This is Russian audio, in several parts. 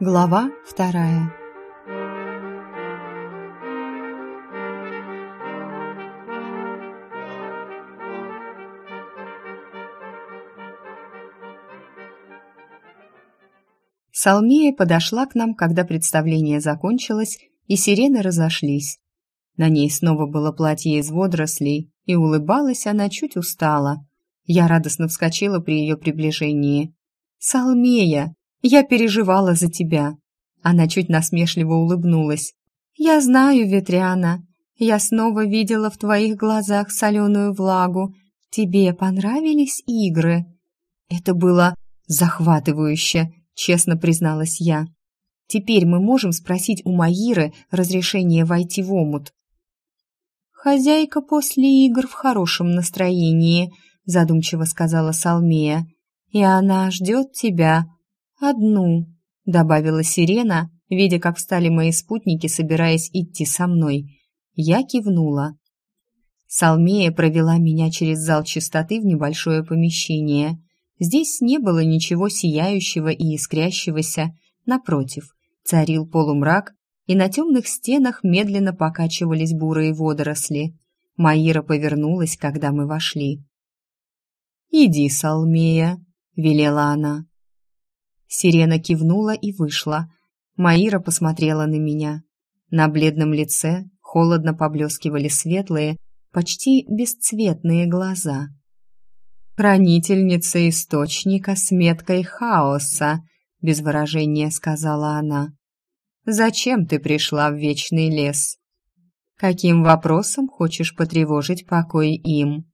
Глава вторая Салмея подошла к нам, когда представление закончилось, и сирены разошлись. На ней снова было платье из водорослей, и улыбалась она чуть устала. Я радостно вскочила при ее приближении. «Салмея, я переживала за тебя!» Она чуть насмешливо улыбнулась. «Я знаю, Ветряна, я снова видела в твоих глазах соленую влагу. Тебе понравились игры?» «Это было захватывающе», — честно призналась я. «Теперь мы можем спросить у Маиры разрешение войти в омут». «Хозяйка после игр в хорошем настроении», — задумчиво сказала Салмея. «И она ждет тебя. Одну», — добавила Сирена, видя, как встали мои спутники, собираясь идти со мной. Я кивнула. Салмея провела меня через зал чистоты в небольшое помещение. Здесь не было ничего сияющего и искрящегося. Напротив, царил полумрак, и на темных стенах медленно покачивались бурые водоросли. Маира повернулась, когда мы вошли. «Иди, Салмея», — велела она. Сирена кивнула и вышла. Маира посмотрела на меня. На бледном лице холодно поблескивали светлые, почти бесцветные глаза. «Хранительница источника с меткой хаоса», — без выражения сказала она. «Зачем ты пришла в Вечный лес? Каким вопросом хочешь потревожить покой им?»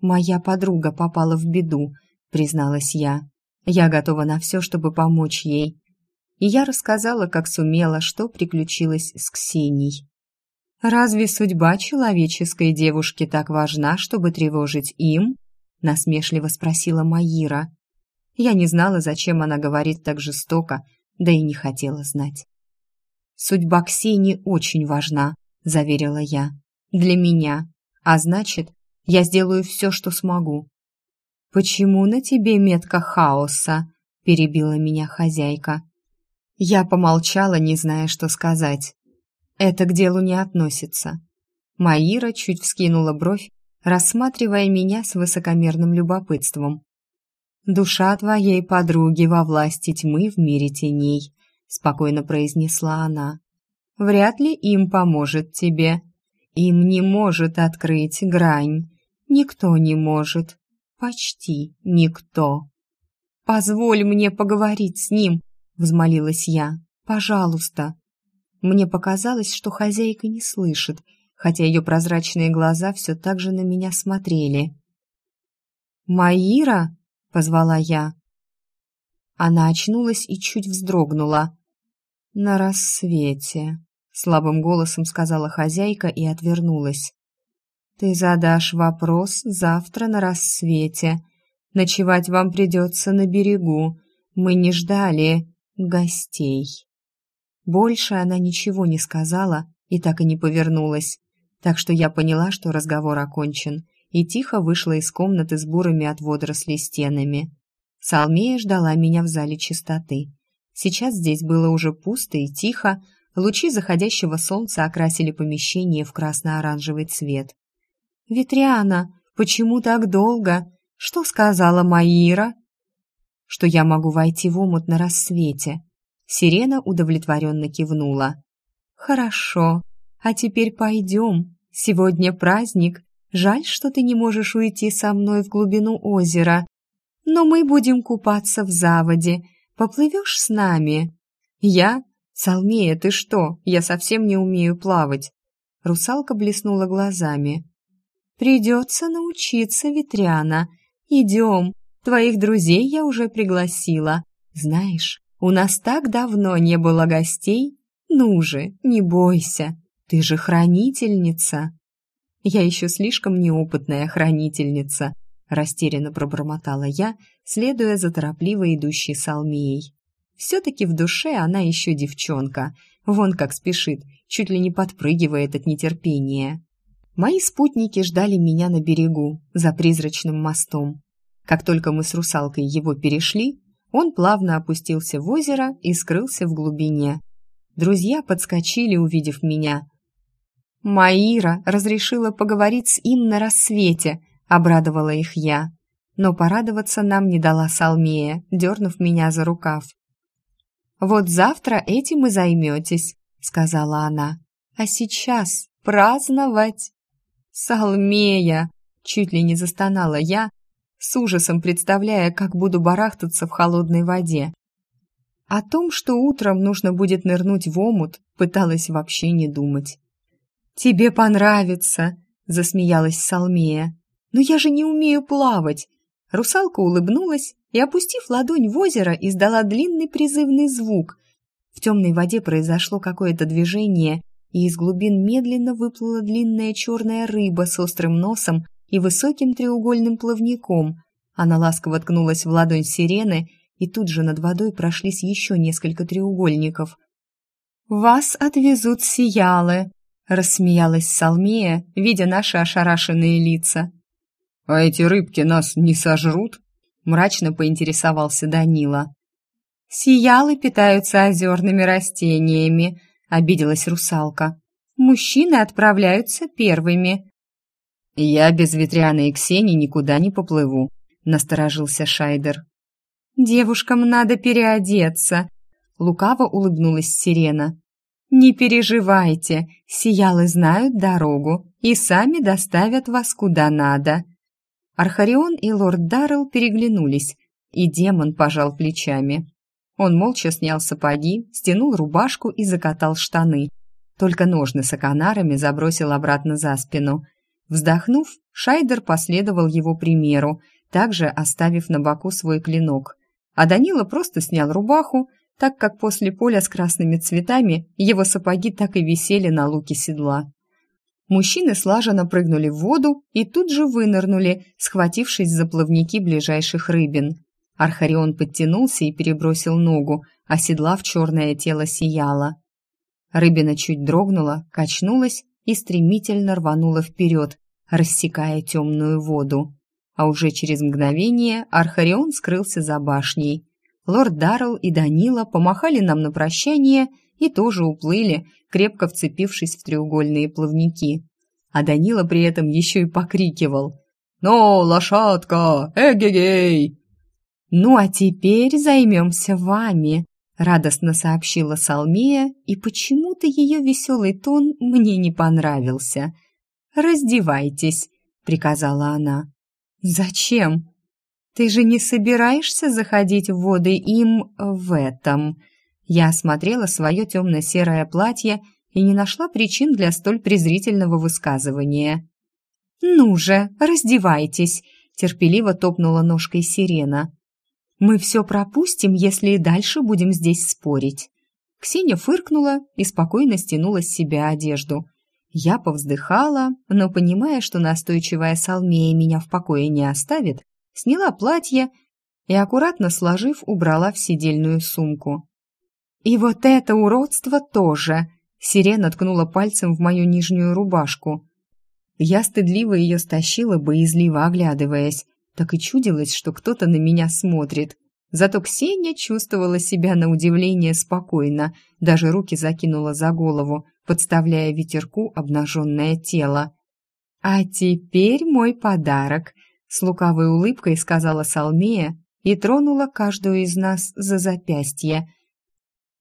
«Моя подруга попала в беду», — призналась я. «Я готова на все, чтобы помочь ей». И я рассказала, как сумела, что приключилось с Ксенией. «Разве судьба человеческой девушки так важна, чтобы тревожить им?» — насмешливо спросила Маира. Я не знала, зачем она говорит так жестоко, да и не хотела знать. «Судьба Ксении очень важна», — заверила я. «Для меня. А значит, я сделаю все, что смогу». «Почему на тебе метка хаоса?» – перебила меня хозяйка. Я помолчала, не зная, что сказать. «Это к делу не относится». Маира чуть вскинула бровь, рассматривая меня с высокомерным любопытством. «Душа твоей подруги во власти тьмы в мире теней», — спокойно произнесла она. «Вряд ли им поможет тебе. Им не может открыть грань. Никто не может. Почти никто. «Позволь мне поговорить с ним», — взмолилась я. «Пожалуйста». Мне показалось, что хозяйка не слышит, хотя ее прозрачные глаза все так же на меня смотрели. «Маира?» — позвала я. Она очнулась и чуть вздрогнула. «На рассвете», — слабым голосом сказала хозяйка и отвернулась. Ты задашь вопрос завтра на рассвете. Ночевать вам придется на берегу. Мы не ждали гостей. Больше она ничего не сказала и так и не повернулась. Так что я поняла, что разговор окончен, и тихо вышла из комнаты с бурыми от водорослей стенами. Салмея ждала меня в зале чистоты. Сейчас здесь было уже пусто и тихо, лучи заходящего солнца окрасили помещение в красно-оранжевый цвет. «Ветряна, почему так долго? Что сказала Маира?» «Что я могу войти в омут на рассвете». Сирена удовлетворенно кивнула. «Хорошо. А теперь пойдем. Сегодня праздник. Жаль, что ты не можешь уйти со мной в глубину озера. Но мы будем купаться в заводе. Поплывешь с нами?» «Я? Салмея, ты что? Я совсем не умею плавать». Русалка блеснула глазами. Придется научиться, Ветряна. Идем, твоих друзей я уже пригласила. Знаешь, у нас так давно не было гостей. Ну же, не бойся, ты же хранительница. Я еще слишком неопытная хранительница, растерянно пробормотала я, следуя за торопливо идущей Салмией. Все-таки в душе она еще девчонка, вон как спешит, чуть ли не подпрыгивает от нетерпения. Мои спутники ждали меня на берегу, за призрачным мостом. Как только мы с русалкой его перешли, Он плавно опустился в озеро и скрылся в глубине. Друзья подскочили, увидев меня. «Маира разрешила поговорить с им на рассвете», — обрадовала их я. Но порадоваться нам не дала Салмея, дернув меня за рукав. «Вот завтра этим и займетесь», — сказала она. «А сейчас праздновать!» «Салмея!» — чуть ли не застонала я, с ужасом представляя, как буду барахтаться в холодной воде. О том, что утром нужно будет нырнуть в омут, пыталась вообще не думать. «Тебе понравится!» — засмеялась Салмея. «Но я же не умею плавать!» Русалка улыбнулась и, опустив ладонь в озеро, издала длинный призывный звук. В темной воде произошло какое-то движение, и из глубин медленно выплыла длинная черная рыба с острым носом и высоким треугольным плавником. Она ласково ткнулась в ладонь сирены, и тут же над водой прошлись еще несколько треугольников. «Вас отвезут сиялы», — рассмеялась Салмея, видя наши ошарашенные лица. «А эти рыбки нас не сожрут?» — мрачно поинтересовался Данила. «Сиялы питаются озерными растениями», — обиделась русалка. «Мужчины отправляются первыми». «Я без ветряной Ксении никуда не поплыву», — насторожился Шайдер. «Девушкам надо переодеться», — лукаво улыбнулась Сирена. «Не переживайте, сиялы знают дорогу и сами доставят вас куда надо». Архарион и лорд Даррелл переглянулись, и демон пожал плечами. Он молча снял сапоги, стянул рубашку и закатал штаны. Только ножны с оканарами забросил обратно за спину. Вздохнув, Шайдер последовал его примеру, также оставив на боку свой клинок. А Данила просто снял рубаху, так как после поля с красными цветами его сапоги так и висели на луке седла. Мужчины слаженно прыгнули в воду и тут же вынырнули, схватившись за плавники ближайших рыбин. Архарион подтянулся и перебросил ногу, оседлав черное тело сияла. Рыбина чуть дрогнула, качнулась и стремительно рванула вперед, рассекая темную воду. А уже через мгновение Архарион скрылся за башней. Лорд Даррелл и Данила помахали нам на прощание и тоже уплыли, крепко вцепившись в треугольные плавники. А Данила при этом еще и покрикивал «Ну, лошадка! Эгегей!» «Ну а теперь займемся вами», — радостно сообщила Салмея, и почему-то ее веселый тон мне не понравился. «Раздевайтесь», — приказала она. «Зачем? Ты же не собираешься заходить в воды им в этом?» Я осмотрела свое темно-серое платье и не нашла причин для столь презрительного высказывания. «Ну же, раздевайтесь!» — терпеливо топнула ножкой сирена. Мы все пропустим, если и дальше будем здесь спорить». Ксения фыркнула и спокойно стянула с себя одежду. Я повздыхала, но, понимая, что настойчивая Салмея меня в покое не оставит, сняла платье и, аккуратно сложив, убрала в сидельную сумку. «И вот это уродство тоже!» Сирена ткнула пальцем в мою нижнюю рубашку. Я стыдливо ее стащила, боязливо оглядываясь, так и чудилось, что кто-то на меня смотрит. Зато Ксения чувствовала себя на удивление спокойно, даже руки закинула за голову, подставляя ветерку обнаженное тело. «А теперь мой подарок», — с лукавой улыбкой сказала Салмея и тронула каждую из нас за запястье.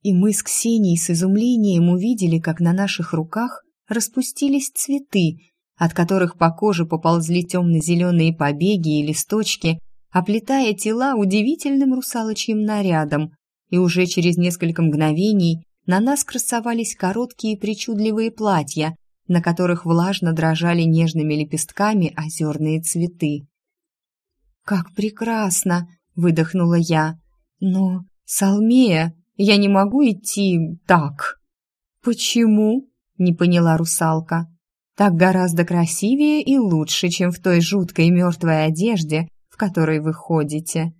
И мы с Ксенией с изумлением увидели, как на наших руках распустились цветы, от которых по коже поползли темно-зеленые побеги и листочки, оплетая тела удивительным русалочьим нарядом, и уже через несколько мгновений на нас красовались короткие причудливые платья, на которых влажно дрожали нежными лепестками озерные цветы. «Как прекрасно!» — выдохнула я. «Но, Салмея, я не могу идти так!» «Почему?» — не поняла русалка. Так гораздо красивее и лучше, чем в той жуткой мертвой одежде, в которой вы ходите.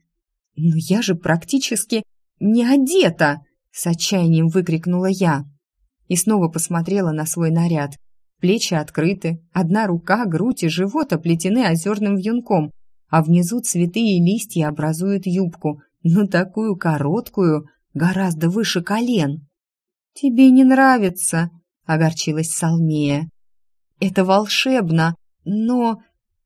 «Но я же практически не одета!» — с отчаянием выкрикнула я. И снова посмотрела на свой наряд. Плечи открыты, одна рука, грудь и живот оплетены озерным вьюнком, а внизу цветы и листья образуют юбку, но такую короткую, гораздо выше колен. «Тебе не нравится», — огорчилась Салмея. «Это волшебно, но...»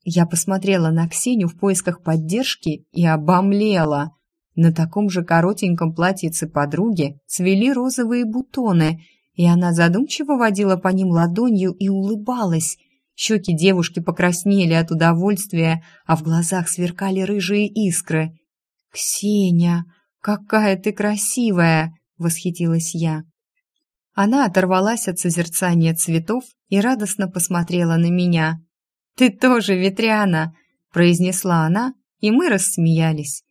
Я посмотрела на Ксению в поисках поддержки и обомлела. На таком же коротеньком платьице подруги цвели розовые бутоны, и она задумчиво водила по ним ладонью и улыбалась. Щеки девушки покраснели от удовольствия, а в глазах сверкали рыжие искры. «Ксения, какая ты красивая!» — восхитилась я. Она оторвалась от созерцания цветов и радостно посмотрела на меня. «Ты тоже, Ветряна!» — произнесла она, и мы рассмеялись.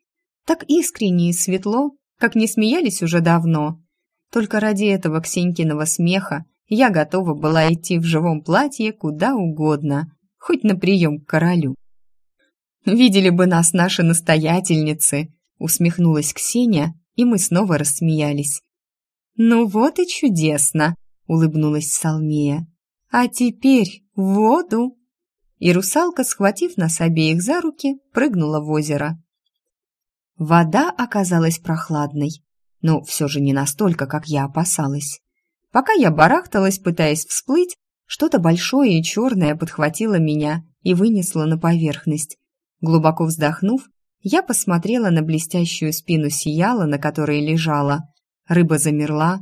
Так искренне и светло, как не смеялись уже давно. Только ради этого Ксенькиного смеха я готова была идти в живом платье куда угодно, хоть на прием к королю. «Видели бы нас наши настоятельницы!» — усмехнулась Ксения, и мы снова рассмеялись. «Ну вот и чудесно!» — улыбнулась Салмея. «А теперь в воду!» И русалка, схватив нас обеих за руки, прыгнула в озеро. Вода оказалась прохладной, но все же не настолько, как я опасалась. Пока я барахталась, пытаясь всплыть, что-то большое и черное подхватило меня и вынесло на поверхность. Глубоко вздохнув, я посмотрела на блестящую спину сияла, на которой лежала. Рыба замерла,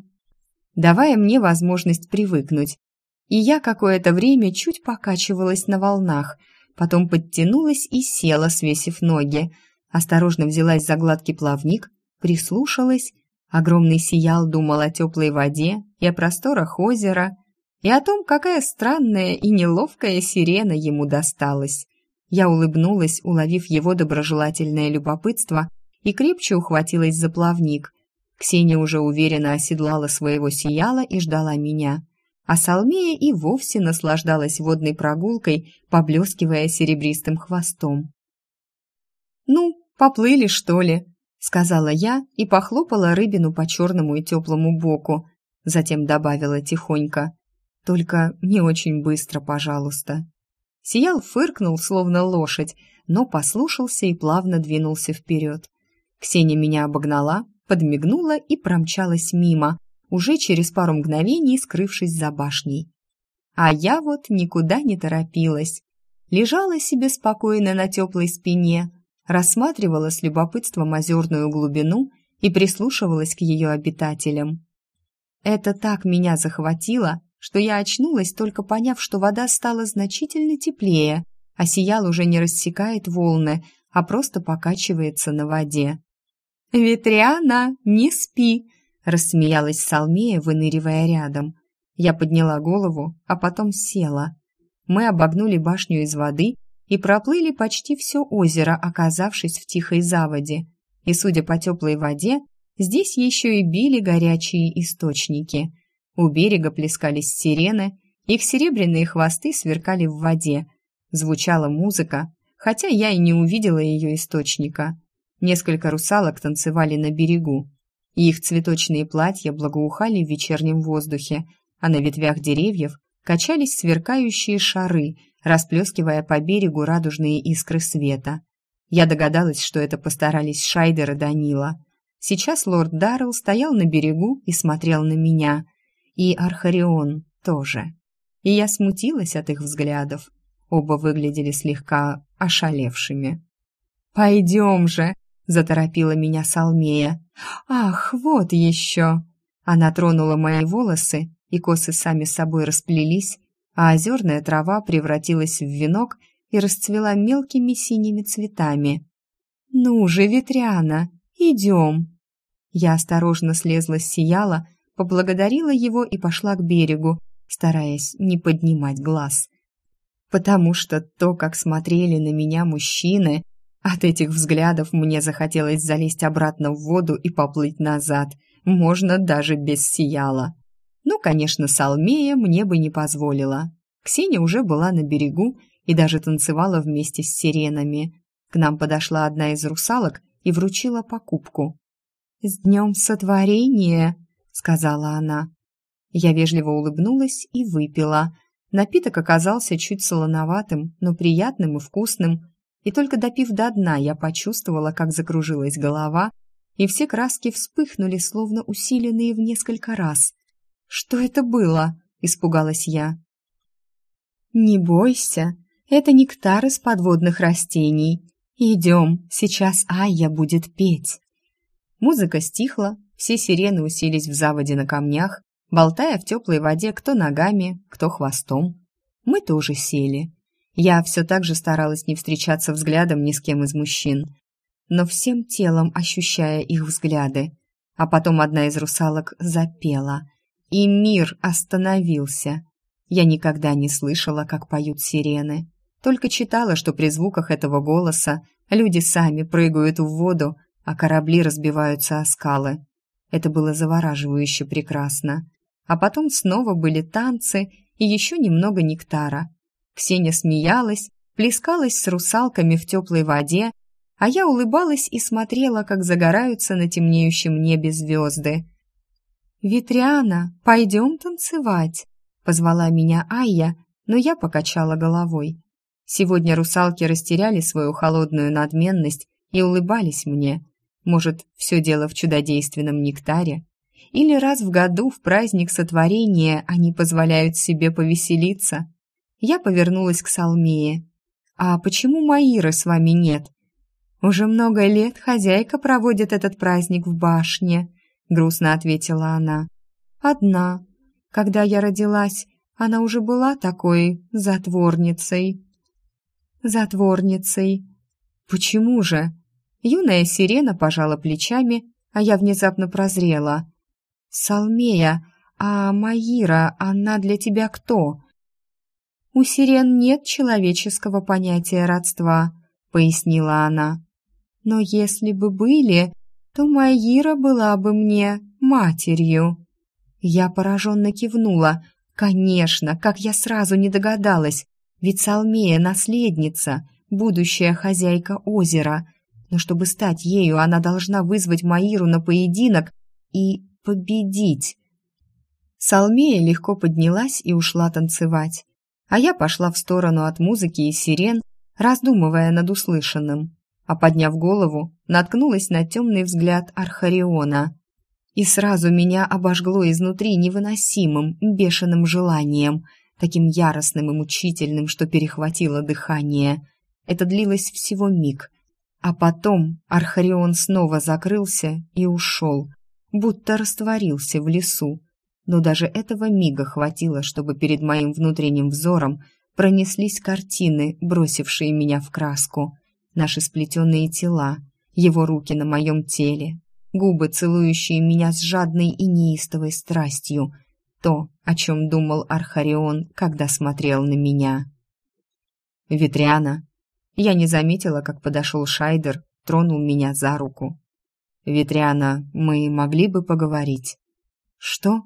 давая мне возможность привыкнуть. И я какое-то время чуть покачивалась на волнах, потом подтянулась и села, свесив ноги. Осторожно взялась за гладкий плавник, прислушалась. Огромный сиял думал о теплой воде и о просторах озера, и о том, какая странная и неловкая сирена ему досталась. Я улыбнулась, уловив его доброжелательное любопытство, и крепче ухватилась за плавник. Ксения уже уверенно оседлала своего сияла и ждала меня. А Салмея и вовсе наслаждалась водной прогулкой, поблескивая серебристым хвостом. «Ну, поплыли, что ли?» — сказала я и похлопала рыбину по черному и теплому боку. Затем добавила тихонько. «Только не очень быстро, пожалуйста». Сиял фыркнул, словно лошадь, но послушался и плавно двинулся вперед. Ксения меня обогнала, подмигнула и промчалась мимо, уже через пару мгновений скрывшись за башней. А я вот никуда не торопилась. Лежала себе спокойно на теплой спине, рассматривала с любопытством озерную глубину и прислушивалась к ее обитателям. Это так меня захватило, что я очнулась, только поняв, что вода стала значительно теплее, а сиял уже не рассекает волны, а просто покачивается на воде. «Ветряна, не спи!» — рассмеялась Салмея, выныривая рядом. Я подняла голову, а потом села. Мы обогнули башню из воды и проплыли почти все озеро, оказавшись в тихой заводе. И, судя по теплой воде, здесь еще и били горячие источники. У берега плескались сирены, их серебряные хвосты сверкали в воде. Звучала музыка, хотя я и не увидела ее источника. Несколько русалок танцевали на берегу, и их цветочные платья благоухали в вечернем воздухе, а на ветвях деревьев качались сверкающие шары, расплескивая по берегу радужные искры света. Я догадалась, что это постарались Шайдер и Данила. Сейчас лорд Даррелл стоял на берегу и смотрел на меня. И Архарион тоже. И я смутилась от их взглядов. Оба выглядели слегка ошалевшими. «Пойдем же!» Заторопила меня Салмея. «Ах, вот еще!» Она тронула мои волосы, и косы сами собой расплелись, а озерная трава превратилась в венок и расцвела мелкими синими цветами. «Ну же, Ветряна, идем!» Я осторожно слезла с сияла, поблагодарила его и пошла к берегу, стараясь не поднимать глаз. Потому что то, как смотрели на меня мужчины, от этих взглядов мне захотелось залезть обратно в воду и поплыть назад. Можно даже без сияла. Ну, конечно, Салмея мне бы не позволила. Ксения уже была на берегу и даже танцевала вместе с сиренами. К нам подошла одна из русалок и вручила покупку. «С днем сотворения!» — сказала она. Я вежливо улыбнулась и выпила. Напиток оказался чуть солоноватым, но приятным и вкусным, и только допив до дна, я почувствовала, как закружилась голова, и все краски вспыхнули, словно усиленные в несколько раз. «Что это было?» — испугалась я. «Не бойся, это нектар из подводных растений. Идем, сейчас Айя будет петь». Музыка стихла, все сирены уселись в заводе на камнях, болтая в теплой воде кто ногами, кто хвостом. Мы тоже сели. Я все так же старалась не встречаться взглядом ни с кем из мужчин, но всем телом ощущая их взгляды. А потом одна из русалок запела, и мир остановился. Я никогда не слышала, как поют сирены, только читала, что при звуках этого голоса люди сами прыгают в воду, а корабли разбиваются о скалы. Это было завораживающе прекрасно. А потом снова были танцы и еще немного нектара. Ксения смеялась, плескалась с русалками в теплой воде, а я улыбалась и смотрела, как загораются на темнеющем небе звезды. «Ветряна, пойдем танцевать», — позвала меня Айя, но я покачала головой. Сегодня русалки растеряли свою холодную надменность и улыбались мне. Может, все дело в чудодейственном нектаре? Или раз в году в праздник сотворения они позволяют себе повеселиться? Я повернулась к Салмее. «А почему Маиры с вами нет?» «Уже много лет хозяйка проводит этот праздник в башне», — грустно ответила она. «Одна. Когда я родилась, она уже была такой затворницей». «Затворницей. Почему же?» Юная сирена пожала плечами, а я внезапно прозрела. «Салмея, а Маира, она для тебя кто?» «У сирен нет человеческого понятия родства», — пояснила она. «Но если бы были, то Маира была бы мне матерью». Я пораженно кивнула. «Конечно, как я сразу не догадалась, ведь Салмея — наследница, будущая хозяйка озера. Но чтобы стать ею, она должна вызвать Маиру на поединок и победить». Салмея легко поднялась и ушла танцевать а я пошла в сторону от музыки и сирен, раздумывая над услышанным, а подняв голову, наткнулась на темный взгляд Архариона. И сразу меня обожгло изнутри невыносимым, бешеным желанием, таким яростным и мучительным, что перехватило дыхание. Это длилось всего миг, а потом Архарион снова закрылся и ушел, будто растворился в лесу, но даже этого мига хватило, чтобы перед моим внутренним взором пронеслись картины, бросившие меня в краску. Наши сплетенные тела, его руки на моем теле, губы, целующие меня с жадной и неистовой страстью, то, о чем думал Архарион, когда смотрел на меня. «Ветряна!» Я не заметила, как подошел Шайдер, тронул меня за руку. «Ветряна, мы могли бы поговорить?» «Что?»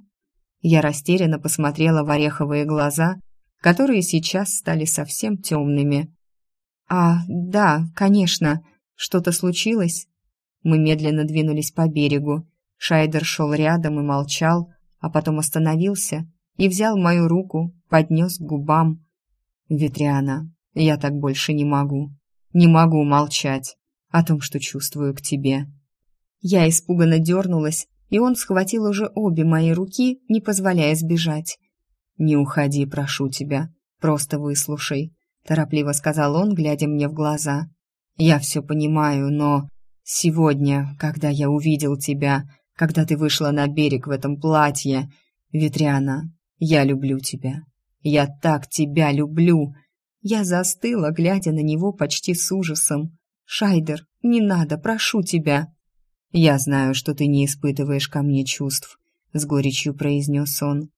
Я растерянно посмотрела в ореховые глаза, которые сейчас стали совсем темными. «А, да, конечно. Что-то случилось?» Мы медленно двинулись по берегу. Шайдер шел рядом и молчал, а потом остановился и взял мою руку, поднес к губам. «Ветряна, я так больше не могу. Не могу молчать о том, что чувствую к тебе». Я испуганно дернулась, и он схватил уже обе мои руки, не позволяя сбежать. «Не уходи, прошу тебя, просто выслушай», — торопливо сказал он, глядя мне в глаза. «Я все понимаю, но сегодня, когда я увидел тебя, когда ты вышла на берег в этом платье, Ветряна, я люблю тебя. Я так тебя люблю!» Я застыла, глядя на него почти с ужасом. «Шайдер, не надо, прошу тебя!» «Я знаю, что ты не испытываешь ко мне чувств», — с горечью произнес он.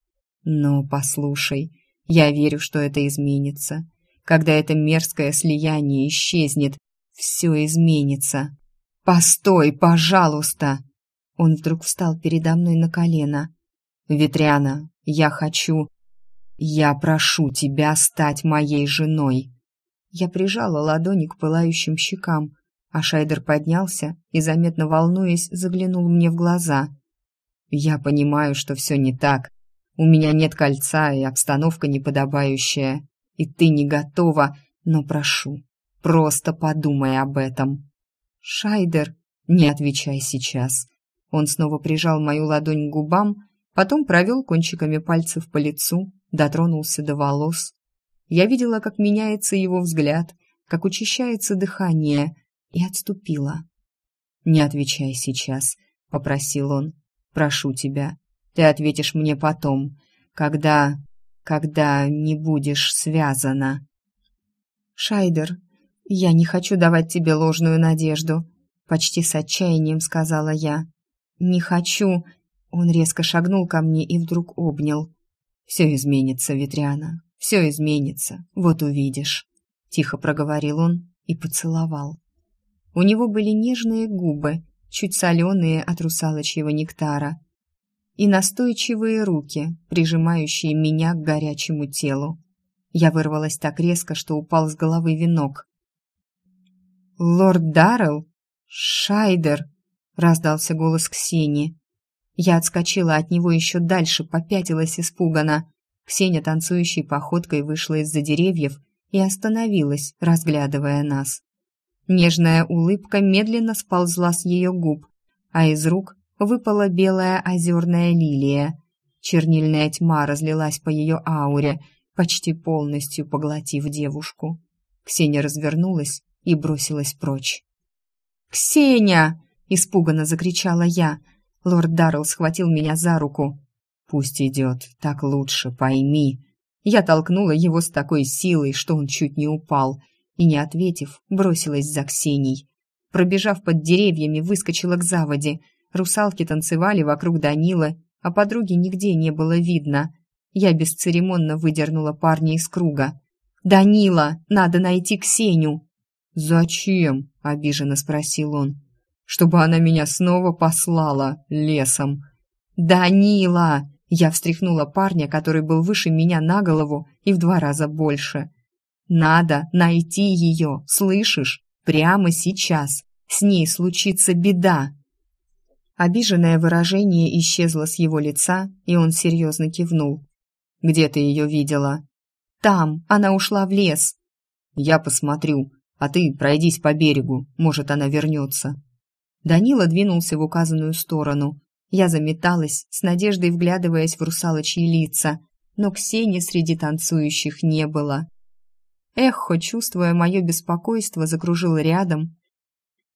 «Но послушай, я верю, что это изменится. Когда это мерзкое слияние исчезнет, все изменится. Постой, пожалуйста!» Он вдруг встал передо мной на колено. «Ветряна, я хочу... Я прошу тебя стать моей женой!» Я прижала ладони к пылающим щекам, а Шайдер поднялся и, заметно волнуясь, заглянул мне в глаза. «Я понимаю, что все не так. У меня нет кольца и обстановка неподобающая. И ты не готова, но прошу, просто подумай об этом». «Шайдер», Не отвечай сейчас. Он снова прижал мою ладонь к губам, потом провел кончиками пальцев по лицу, дотронулся до волос. Я видела, как меняется его взгляд, как учащается дыхание, и отступила. «Не отвечай сейчас», — попросил он. «Прошу тебя, ты ответишь мне потом, когда... когда не будешь связана». «Шайдер, я не хочу давать тебе ложную надежду», — почти с отчаянием сказала я. «Не хочу...» Он резко шагнул ко мне и вдруг обнял. «Все изменится, Ветряна, все изменится, вот увидишь», — тихо проговорил он и поцеловал. У него были нежные губы, чуть соленые от русалочьего нектара, и настойчивые руки, прижимающие меня к горячему телу. Я вырвалась так резко, что упал с головы венок. «Лорд Даррелл? Шайдер!» — раздался голос Ксении. Я отскочила от него еще дальше, попятилась испуганно. Ксения танцующей походкой вышла из-за деревьев и остановилась, разглядывая нас. Нежная улыбка медленно сползла с ее губ, а из рук выпала белая озерная лилия. Чернильная тьма разлилась по ее ауре, почти полностью поглотив девушку. Ксения развернулась и бросилась прочь. «Ксения!» — испуганно закричала я. Лорд Даррелл схватил меня за руку. «Пусть идет, так лучше, пойми». Я толкнула его с такой силой, что он чуть не упал — и, не ответив, бросилась за Ксенией. Пробежав под деревьями, выскочила к заводе. Русалки танцевали вокруг Данила, а подруги нигде не было видно. Я бесцеремонно выдернула парня из круга. «Данила, надо найти Ксению!» «Зачем?» — обиженно спросил он. «Чтобы она меня снова послала лесом». «Данила!» Я встряхнула парня, который был выше меня на голову и в два раза больше. Надо найти ее, слышишь? Прямо сейчас. С ней случится беда. Обиженное выражение исчезло с его лица, и он серьезно кивнул. «Где ты ее видела?» «Там. Она ушла в лес». «Я посмотрю. А ты пройдись по берегу. Может, она вернется». Данила двинулся в указанную сторону. Я заметалась, с надеждой вглядываясь в русалочьи лица, но Ксении среди танцующих не было. Эхо, чувствуя мое беспокойство, закружил рядом.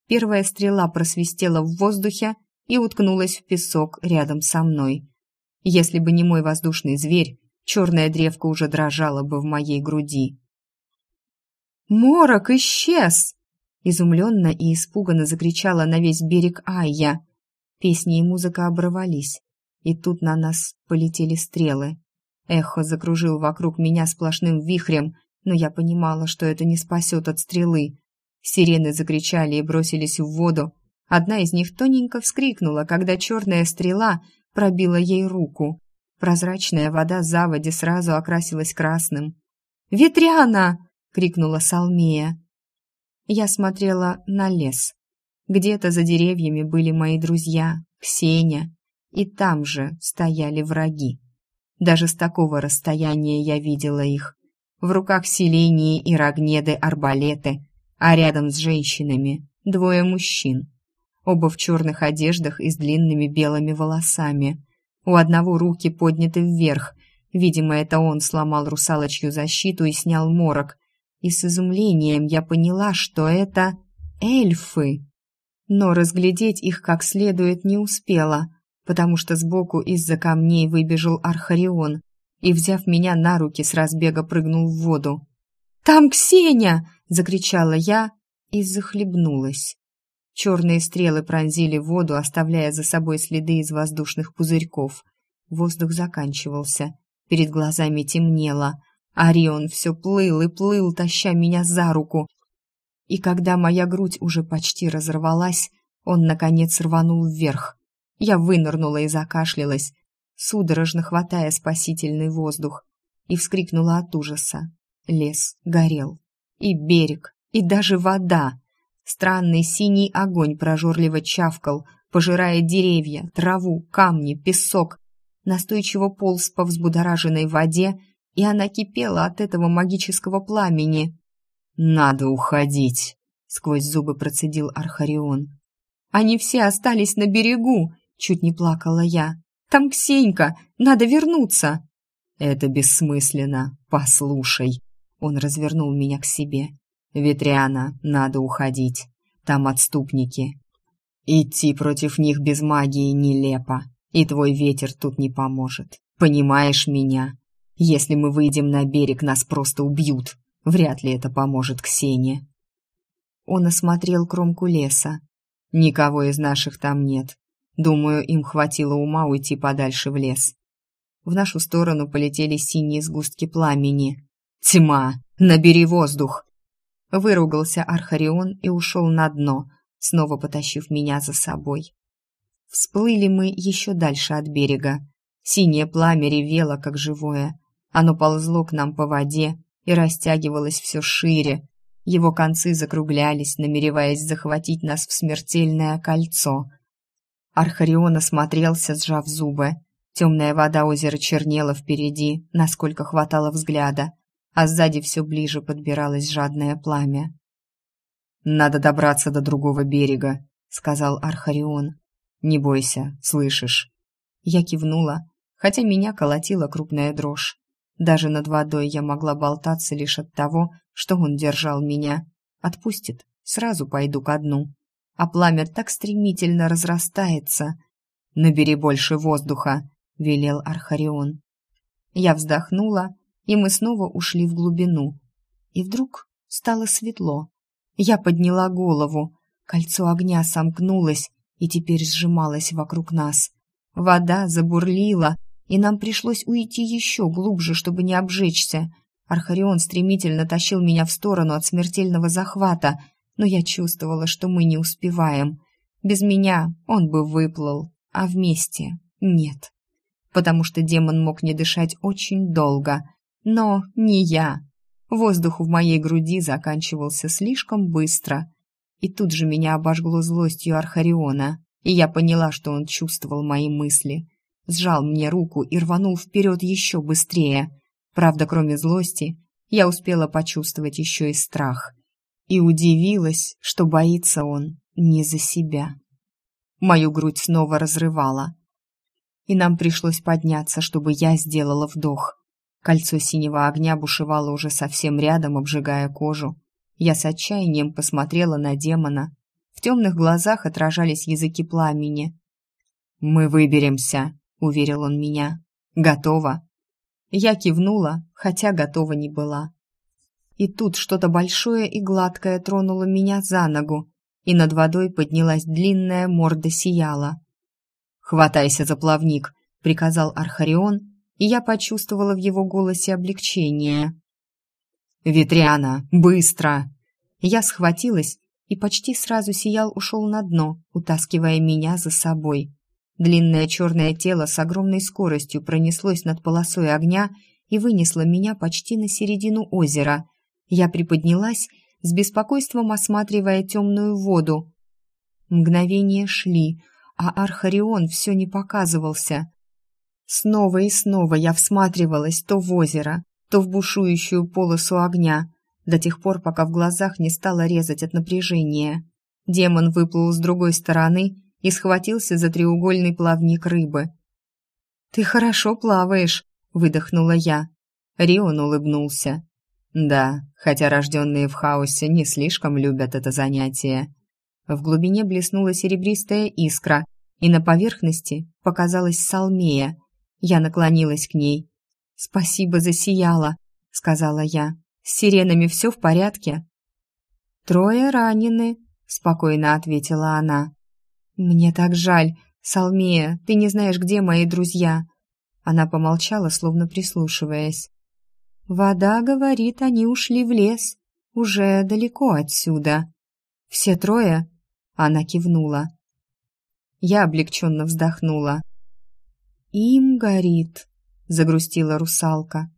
Первая стрела просвистела в воздухе и уткнулась в песок рядом со мной. Если бы не мой воздушный зверь, черная древка уже дрожала бы в моей груди. «Морок исчез!» Изумленно и испуганно закричала на весь берег Айя. Песни и музыка оборвались, и тут на нас полетели стрелы. Эхо закружил вокруг меня сплошным вихрем, но я понимала, что это не спасет от стрелы. Сирены закричали и бросились в воду. Одна из них тоненько вскрикнула, когда черная стрела пробила ей руку. Прозрачная вода заводи сразу окрасилась красным. «Ветряна!» — крикнула Салмея. Я смотрела на лес. Где-то за деревьями были мои друзья, Ксения, и там же стояли враги. Даже с такого расстояния я видела их. В руках Селении и Рогнеды арбалеты, а рядом с женщинами двое мужчин. Оба в черных одеждах и с длинными белыми волосами. У одного руки подняты вверх. Видимо, это он сломал русалочью защиту и снял морок. И с изумлением я поняла, что это эльфы. Но разглядеть их как следует не успела, потому что сбоку из-за камней выбежал Архарион и, взяв меня на руки, с разбега прыгнул в воду. «Там Ксения!» — закричала я и захлебнулась. Черные стрелы пронзили воду, оставляя за собой следы из воздушных пузырьков. Воздух заканчивался, перед глазами темнело. Орион все плыл и плыл, таща меня за руку. И когда моя грудь уже почти разорвалась, он, наконец, рванул вверх. Я вынырнула и закашлялась, судорожно хватая спасительный воздух, и вскрикнула от ужаса. Лес горел. И берег, и даже вода. Странный синий огонь прожорливо чавкал, пожирая деревья, траву, камни, песок. Настойчиво полз по взбудораженной воде, и она кипела от этого магического пламени. «Надо уходить!» — сквозь зубы процедил Архарион. Они все остались на берегу!» — чуть не плакала я. «Там Ксенька! Надо вернуться!» «Это бессмысленно. Послушай». Он развернул меня к себе. «Ветряна, надо уходить. Там отступники. Идти против них без магии нелепо, и твой ветер тут не поможет. Понимаешь меня? Если мы выйдем на берег, нас просто убьют. Вряд ли это поможет Ксении». Он осмотрел кромку леса. «Никого из наших там нет. Думаю, им хватило ума уйти подальше в лес. В нашу сторону полетели синие сгустки пламени. «Тьма! Набери воздух!» Выругался Архарион и ушел на дно, снова потащив меня за собой. Всплыли мы еще дальше от берега. Синее пламя ревело, как живое. Оно ползло к нам по воде и растягивалось все шире. Его концы закруглялись, намереваясь захватить нас в смертельное кольцо. Архарион осмотрелся, сжав зубы. Темная вода озера чернела впереди, насколько хватало взгляда, а сзади все ближе подбиралось жадное пламя. «Надо добраться до другого берега», — сказал Архарион. «Не бойся, слышишь?» Я кивнула, хотя меня колотила крупная дрожь. Даже над водой я могла болтаться лишь от того, что он держал меня. Отпустит, сразу пойду ко дну. А пламя так стремительно разрастается. «Набери больше воздуха», велел Архарион. Я вздохнула, и мы снова ушли в глубину. И вдруг стало светло. Я подняла голову. Кольцо огня сомкнулось и теперь сжималось вокруг нас. Вода забурлила, и нам пришлось уйти еще глубже, чтобы не обжечься. Архарион стремительно тащил меня в сторону от смертельного захвата, но я чувствовала, что мы не успеваем. Без меня он бы выплыл, а вместе нет потому что демон мог не дышать очень долго. Но не я. Воздух в моей груди заканчивался слишком быстро. И тут же меня обожгло злостью Архариона, и я поняла, что он чувствовал мои мысли. Сжал мне руку и рванул вперед еще быстрее. Правда, кроме злости, я успела почувствовать еще и страх. И удивилась, что боится он не за себя. Мою грудь снова разрывала и нам пришлось подняться, чтобы я сделала вдох. Кольцо синего огня бушевало уже совсем рядом, обжигая кожу. Я с отчаянием посмотрела на демона. В темных глазах отражались языки пламени. «Мы выберемся», — уверил он меня. «Готово». Я кивнула, хотя готова не была. И тут что-то большое и гладкое тронуло меня за ногу, и над водой поднялась длинная морда сияла. «Хватайся за плавник», — приказал Архарион, и я почувствовала в его голосе облегчение. «Ветряна, быстро!» Я схватилась, и почти сразу сиял ушел на дно, утаскивая меня за собой. Длинное черное тело с огромной скоростью пронеслось над полосой огня и вынесло меня почти на середину озера. Я приподнялась, с беспокойством осматривая темную воду. Мгновения шли, а Архарион все не показывался. Снова и снова я всматривалась то в озеро, то в бушующую полосу огня, до тех пор, пока в глазах не стало резать от напряжения. Демон выплыл с другой стороны и схватился за треугольный плавник рыбы. «Ты хорошо плаваешь», — выдохнула я. Рион улыбнулся. «Да, хотя рожденные в хаосе не слишком любят это занятие. В глубине блеснула серебристая искра, и на поверхности показалась салмея. Я наклонилась к ней. «Спасибо за сияло», — сказала я. «С сиренами все в порядке?» «Трое ранены», — спокойно ответила она. «Мне так жаль, Салмея, ты не знаешь, где мои друзья». Она помолчала, словно прислушиваясь. «Вода, говорит, они ушли в лес, уже далеко отсюда. Все трое она кивнула. Я облегченно вздохнула. «Им горит», — загрустила русалка.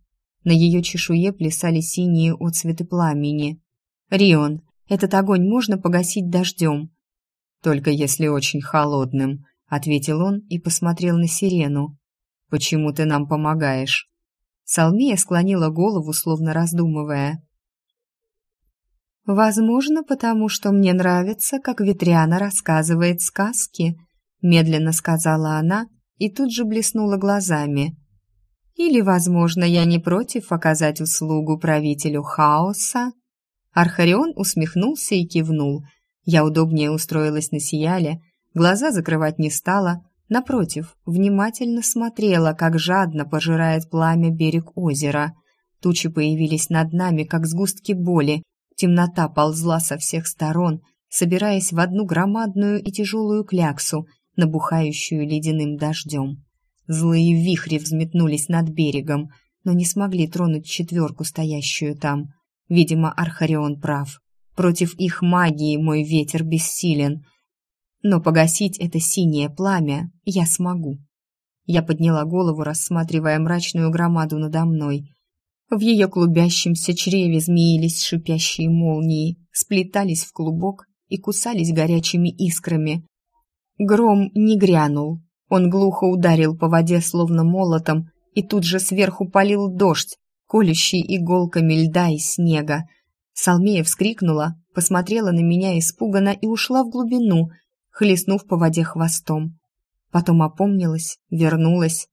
На ее чешуе плясали синие отцветы пламени. «Рион, этот огонь можно погасить дождем?» «Только если очень холодным», — ответил он и посмотрел на сирену. «Почему ты нам помогаешь?» Салмия склонила голову, словно раздумывая. Возможно, потому что мне нравится, как Ветряна рассказывает сказки, медленно сказала она и тут же блеснула глазами. Или, возможно, я не против оказать услугу правителю хаоса? Архарион усмехнулся и кивнул. Я удобнее устроилась на сияле, глаза закрывать не стала, напротив, внимательно смотрела, как жадно пожирает пламя берег озера. Тучи появились над нами, как сгустки боли, темнота ползла со всех сторон, собираясь в одну громадную и тяжелую кляксу, набухающую ледяным дождем. Злые вихри взметнулись над берегом, но не смогли тронуть четверку, стоящую там. Видимо, Архарион прав. Против их магии мой ветер бессилен. Но погасить это синее пламя я смогу. Я подняла голову, рассматривая мрачную громаду надо мной. В ее клубящемся чреве змеились шипящие молнии, сплетались в клубок и кусались горячими искрами. Гром не грянул, он глухо ударил по воде словно молотом, и тут же сверху полил дождь, колющий иголками льда и снега. Салмея вскрикнула, посмотрела на меня испуганно и ушла в глубину, хлестнув по воде хвостом. Потом опомнилась, вернулась.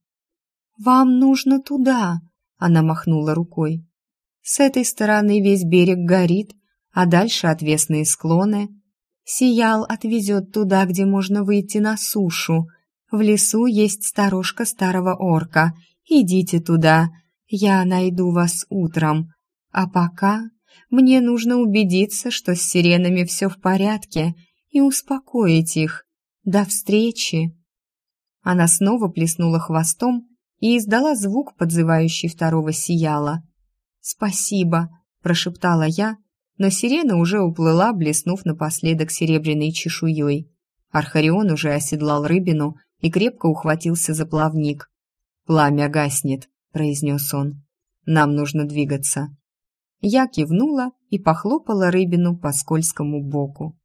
«Вам нужно туда!» — она махнула рукой. «С этой стороны весь берег горит, а дальше отвесные склоны. Сиял отвезет туда, где можно выйти на сушу. В лесу есть сторожка старого орка. Идите туда, я найду вас утром. А пока мне нужно убедиться, что с сиренами все в порядке, и успокоить их. До встречи!» Она снова плеснула хвостом и издала звук, подзывающий второго сияла. «Спасибо», — прошептала я, но сирена уже уплыла, блеснув напоследок серебряной чешуей. Архарион уже оседлал рыбину и крепко ухватился за плавник. «Пламя гаснет», — произнес он. «Нам нужно двигаться». Я кивнула и похлопала рыбину по скользкому боку.